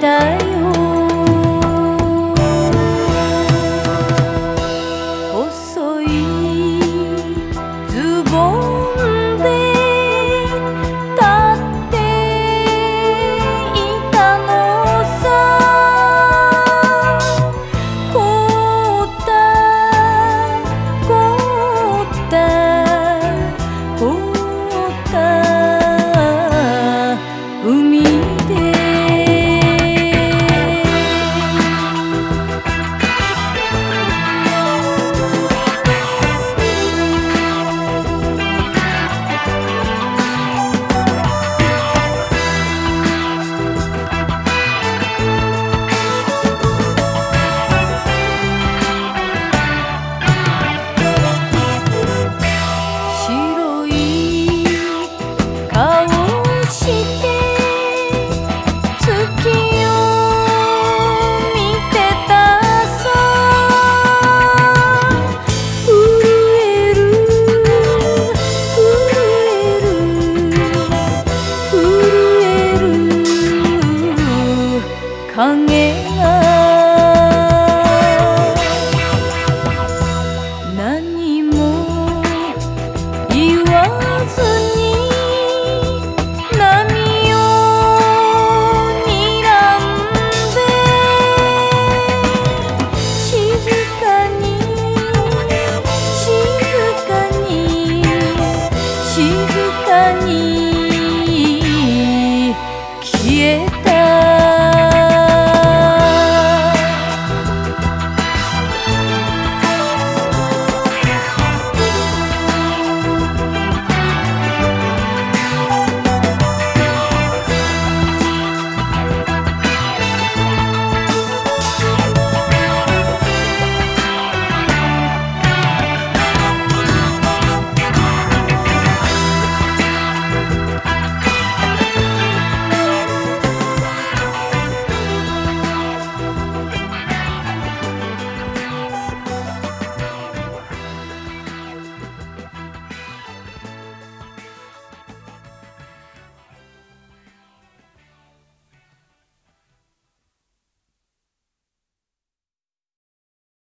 tới. tongue